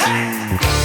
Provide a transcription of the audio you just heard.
Mm.